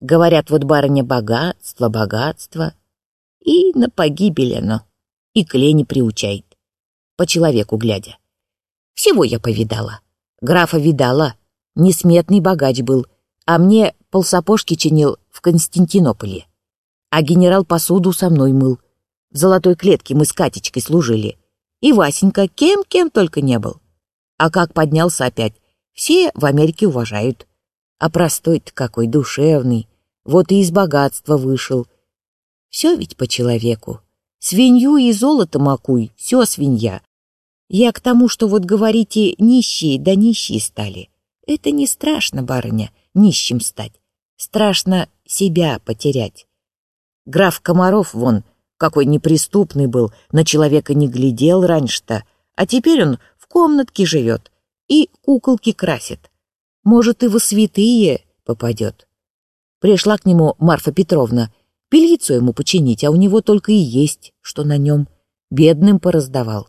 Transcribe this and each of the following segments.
Говорят, вот барыня богатство, богатство. И на погибель оно, и к лени приучает, по человеку глядя. Всего я повидала. Графа видала, несметный богач был, а мне полсапожки чинил в Константинополе. А генерал посуду со мной мыл. В золотой клетке мы с Катечкой служили. И Васенька кем-кем только не был. А как поднялся опять, все в Америке уважают. А простой-то какой душевный, вот и из богатства вышел. Все ведь по человеку. Свинью и золото макуй, все свинья. Я к тому, что вот говорите, нищие да нищие стали. Это не страшно, барыня, нищим стать. Страшно себя потерять. Граф Комаров, вон, какой неприступный был, на человека не глядел раньше-то, а теперь он в комнатке живет и куколки красит. Может, и во святые попадет. Пришла к нему Марфа Петровна, бельицу ему починить, а у него только и есть, что на нем. Бедным пораздавал.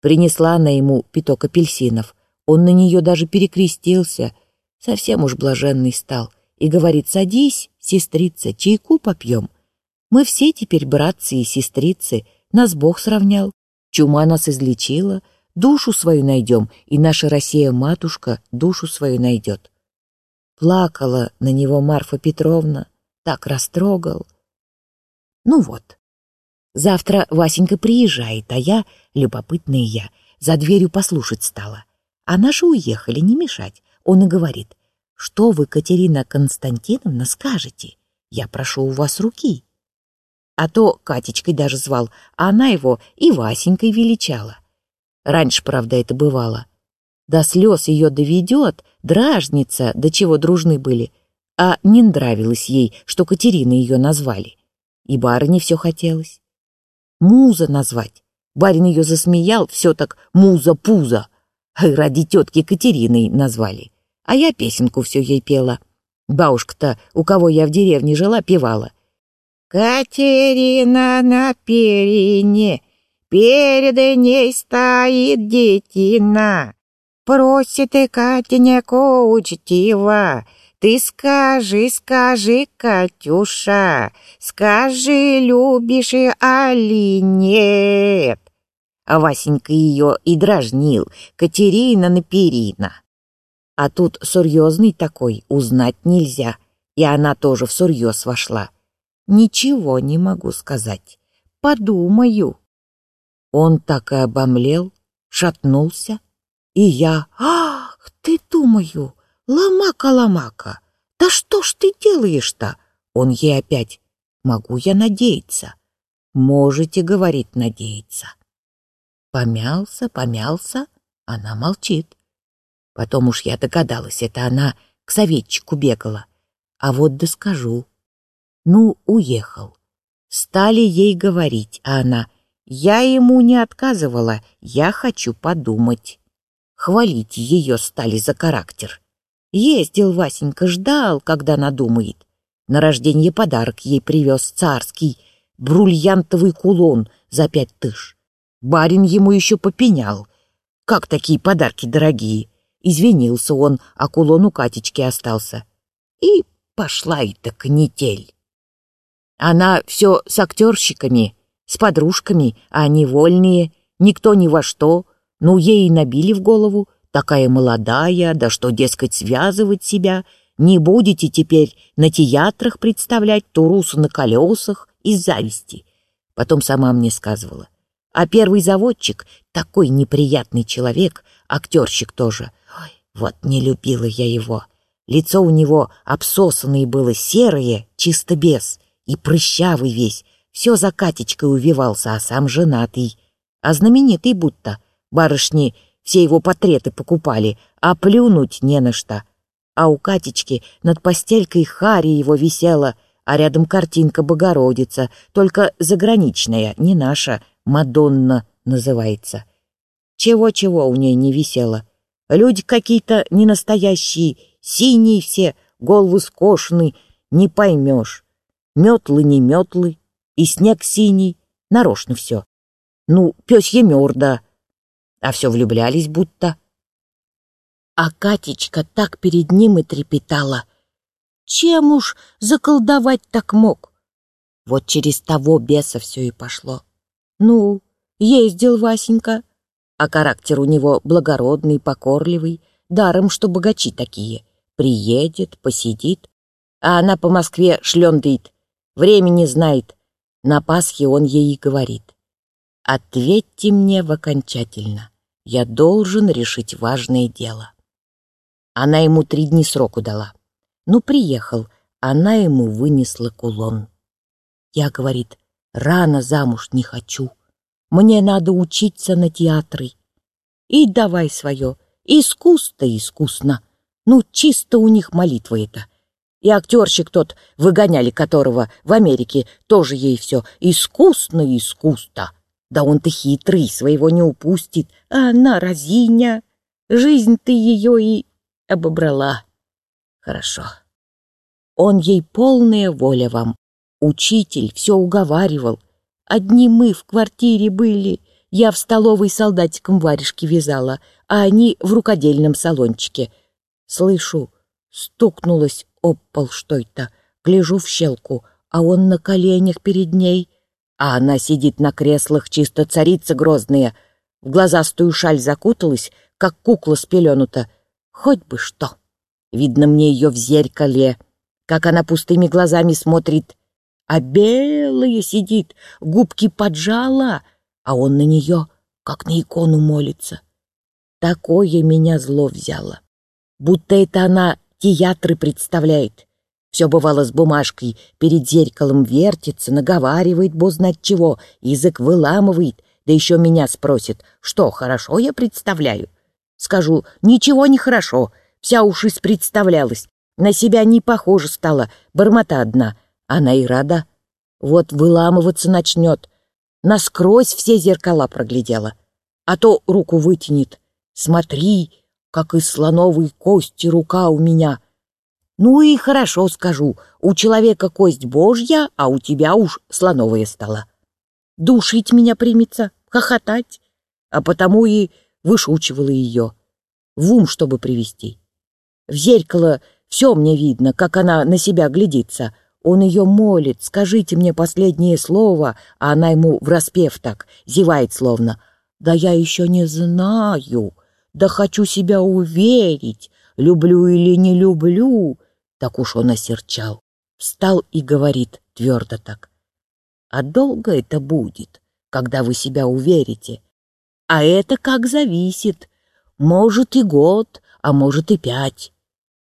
Принесла она ему пяток апельсинов. Он на нее даже перекрестился. Совсем уж блаженный стал. И говорит, садись, сестрица, чайку попьем. Мы все теперь братцы и сестрицы, нас Бог сравнял. Чума нас излечила, душу свою найдем, и наша Россия-матушка душу свою найдет. Плакала на него Марфа Петровна, так растрогал. Ну вот, завтра Васенька приезжает, а я, любопытная я, за дверью послушать стала. А наши уехали, не мешать. Он и говорит, что вы, Катерина Константиновна, скажете? Я прошу у вас руки а то Катечкой даже звал, а она его и Васенькой величала. Раньше, правда, это бывало. До слез ее доведет, дражница, до чего дружны были, а не нравилось ей, что Катерина ее назвали. И барыне все хотелось. Муза назвать. Барин ее засмеял, все так муза-пуза. Ради тетки Катерины назвали. А я песенку все ей пела. Бабушка-то, у кого я в деревне жила, певала — Катерина на перине, перед ней стоит детина. Просит и Катенька учтиво, ты скажи, скажи, Катюша, скажи, любишь али нет. А Васенька ее и дражнил, Катерина на. А тут серьезный такой, узнать нельзя, и она тоже в всерьез вошла. Ничего не могу сказать. Подумаю. Он так и обомлел, шатнулся, и я... Ах, ты, думаю, ломака-ломака, да что ж ты делаешь-то? Он ей опять... Могу я надеяться? Можете, говорит, надеяться. Помялся, помялся, она молчит. Потом уж я догадалась, это она к советчику бегала. А вот да скажу, ну, уехал. Стали ей говорить, а она, я ему не отказывала, я хочу подумать. Хвалить ее стали за характер. Ездил Васенька, ждал, когда надумает. На рождение подарок ей привез царский, брульянтовый кулон за пять тысяч. Барин ему еще попенял. Как такие подарки дорогие? Извинился он, а кулон у Катечки остался. И пошла эта канитель. Она все с актерщиками, с подружками, а они вольные, никто ни во что. Ну, ей набили в голову, такая молодая, да что, дескать, связывать себя. Не будете теперь на театрах представлять Турусу на колесах из зависти. Потом сама мне сказывала. А первый заводчик, такой неприятный человек, актерщик тоже. Ой, вот не любила я его. Лицо у него обсосанное было серое, чисто без и прыщавый весь, все за Катечкой увивался, а сам женатый. А знаменитый будто. Барышни все его портреты покупали, а плюнуть не на что. А у Катечки над постелькой Хари его висела, а рядом картинка Богородица, только заграничная, не наша, Мадонна называется. Чего-чего у ней не висело. Люди какие-то ненастоящие, синие все, головы скошены, не поймешь. Метлы не метлы, и снег синий, нарочно все. Ну, пёсье мёрда, а все влюблялись будто. А Катечка так перед ним и трепетала. Чем уж заколдовать так мог? Вот через того беса все и пошло. Ну, ездил Васенька, а характер у него благородный, покорливый, даром, что богачи такие. Приедет, посидит, а она по Москве шлендает, времени знает. На Пасхе он ей говорит. «Ответьте мне в окончательно. Я должен решить важное дело». Она ему три дни сроку дала. Ну, приехал, она ему вынесла кулон. Я, говорит, рано замуж не хочу. Мне надо учиться на театры. И давай свое, искусство искусно. Ну, чисто у них молитва это. И актерщик тот, выгоняли которого в Америке, тоже ей все искусно искусство. Да он-то хитрый, своего не упустит, а она разиня. Жизнь ты ее и обобрала. Хорошо. Он ей полная воля вам. Учитель все уговаривал. Одни мы в квартире были. Я в столовой солдатиком варежки вязала, а они в рукодельном салончике. Слышу, стукнулась об пол что-то. Гляжу в щелку, а он на коленях перед ней. А она сидит на креслах, чисто царица грозная. В глазастую шаль закуталась, как кукла спеленута. Хоть бы что. Видно мне ее в зеркале, как она пустыми глазами смотрит. А белая сидит, губки поджала, а он на нее, как на икону, молится. Такое меня зло взяло. Будто это она театры представляет. Все бывало с бумажкой, перед зеркалом вертится, наговаривает, бо знать чего, язык выламывает, да еще меня спросит, что, хорошо я представляю? Скажу, ничего не хорошо, вся уж испредставлялась, на себя не похожа стала, бормота одна. Она и рада. Вот выламываться начнет. Насквозь все зеркала проглядела. А то руку вытянет. Смотри, как из слоновой кости рука у меня. Ну и хорошо скажу, у человека кость божья, а у тебя уж слоновая стала. Душить меня примется, хохотать, а потому и вышучивала ее. В ум, чтобы привести. В зеркало все мне видно, как она на себя глядится. Он ее молит, скажите мне последнее слово, а она ему в распев так, зевает словно. Да я еще не знаю да хочу себя уверить, люблю или не люблю. Так уж он осерчал. Встал и говорит твердо так. А долго это будет, когда вы себя уверите? А это как зависит. Может и год, а может и пять.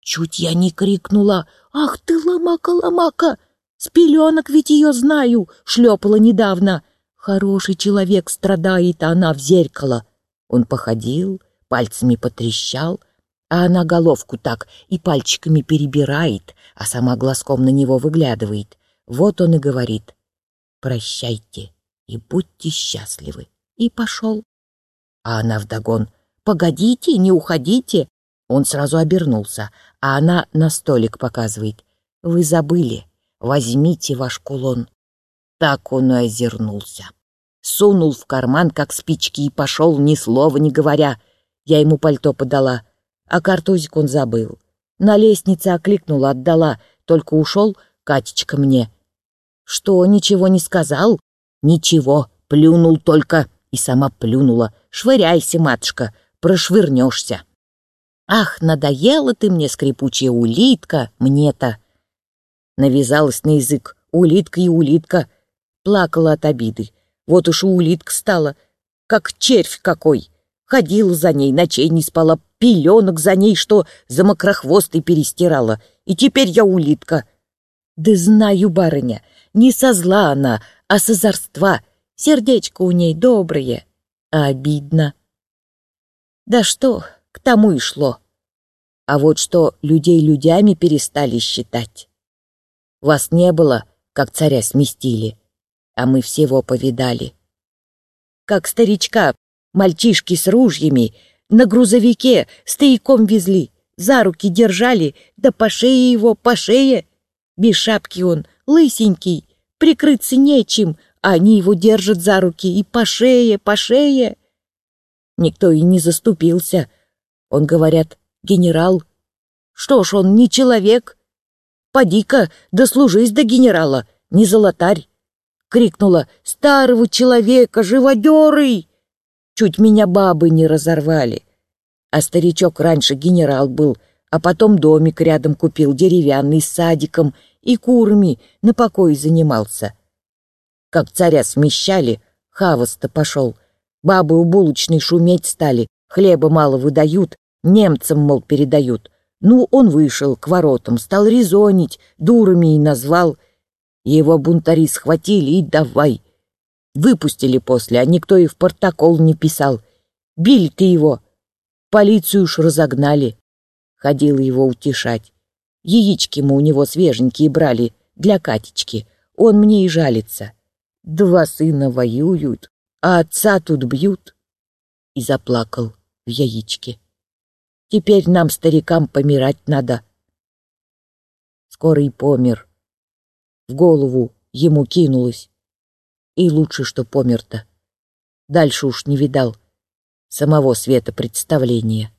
Чуть я не крикнула «Ах ты, ломака-ломака! С пеленок ведь ее знаю!» шлепала недавно. Хороший человек страдает, а она в зеркало. Он походил, пальцами потрещал, а она головку так и пальчиками перебирает, а сама глазком на него выглядывает. Вот он и говорит «Прощайте и будьте счастливы». И пошел. А она вдогон «Погодите, не уходите». Он сразу обернулся, а она на столик показывает «Вы забыли, возьмите ваш кулон». Так он и озернулся. Сунул в карман, как спички, и пошел, ни слова не говоря — я ему пальто подала, а картузик он забыл. На лестнице окликнула, отдала, только ушел Катечка мне. Что, ничего не сказал? Ничего, плюнул только. И сама плюнула. Швыряйся, матушка, прошвырнешься. Ах, надоела ты мне, скрипучая улитка, мне-то. Навязалась на язык улитка и улитка. Плакала от обиды. Вот уж улитка стала, как червь какой. Ходила за ней, ночей не спала, пеленок за ней, что за мокрохвостой перестирала. И теперь я улитка. Да знаю, барыня, не со зла она, а с озорства. Сердечко у ней доброе, а обидно. Да что, к тому и шло. А вот что людей людями перестали считать. Вас не было, как царя сместили, а мы всего повидали. Как старичка Мальчишки с ружьями на грузовике стояком везли, за руки держали, да по шее его, по шее. Без шапки он, лысенький, прикрыться нечем, а они его держат за руки и по шее, по шее. Никто и не заступился. Он, говорят, генерал. Что ж, он не человек. Поди-ка, дослужись до генерала, не золотарь!» Крикнула «Старого человека, живодерый!» Чуть меня бабы не разорвали. А старичок раньше генерал был, а потом домик рядом купил, деревянный, с садиком и курами, на покой занимался. Как царя смещали, хавоста пошел. Бабы у булочной шуметь стали, хлеба мало выдают, немцам, мол, передают. Ну, он вышел к воротам, стал резонить, дурами и назвал. Его бунтари схватили и давай. Выпустили после, а никто и в протокол не писал. Били-то его. Полицию уж разогнали. Ходила его утешать. Яички мы у него свеженькие брали для Катечки. Он мне и жалится. Два сына воюют, а отца тут бьют. И заплакал в яичке. Теперь нам, старикам, помирать надо. Скоро и помер. В голову ему кинулось. И лучше, что помер-то. Дальше уж не видал самого света представления.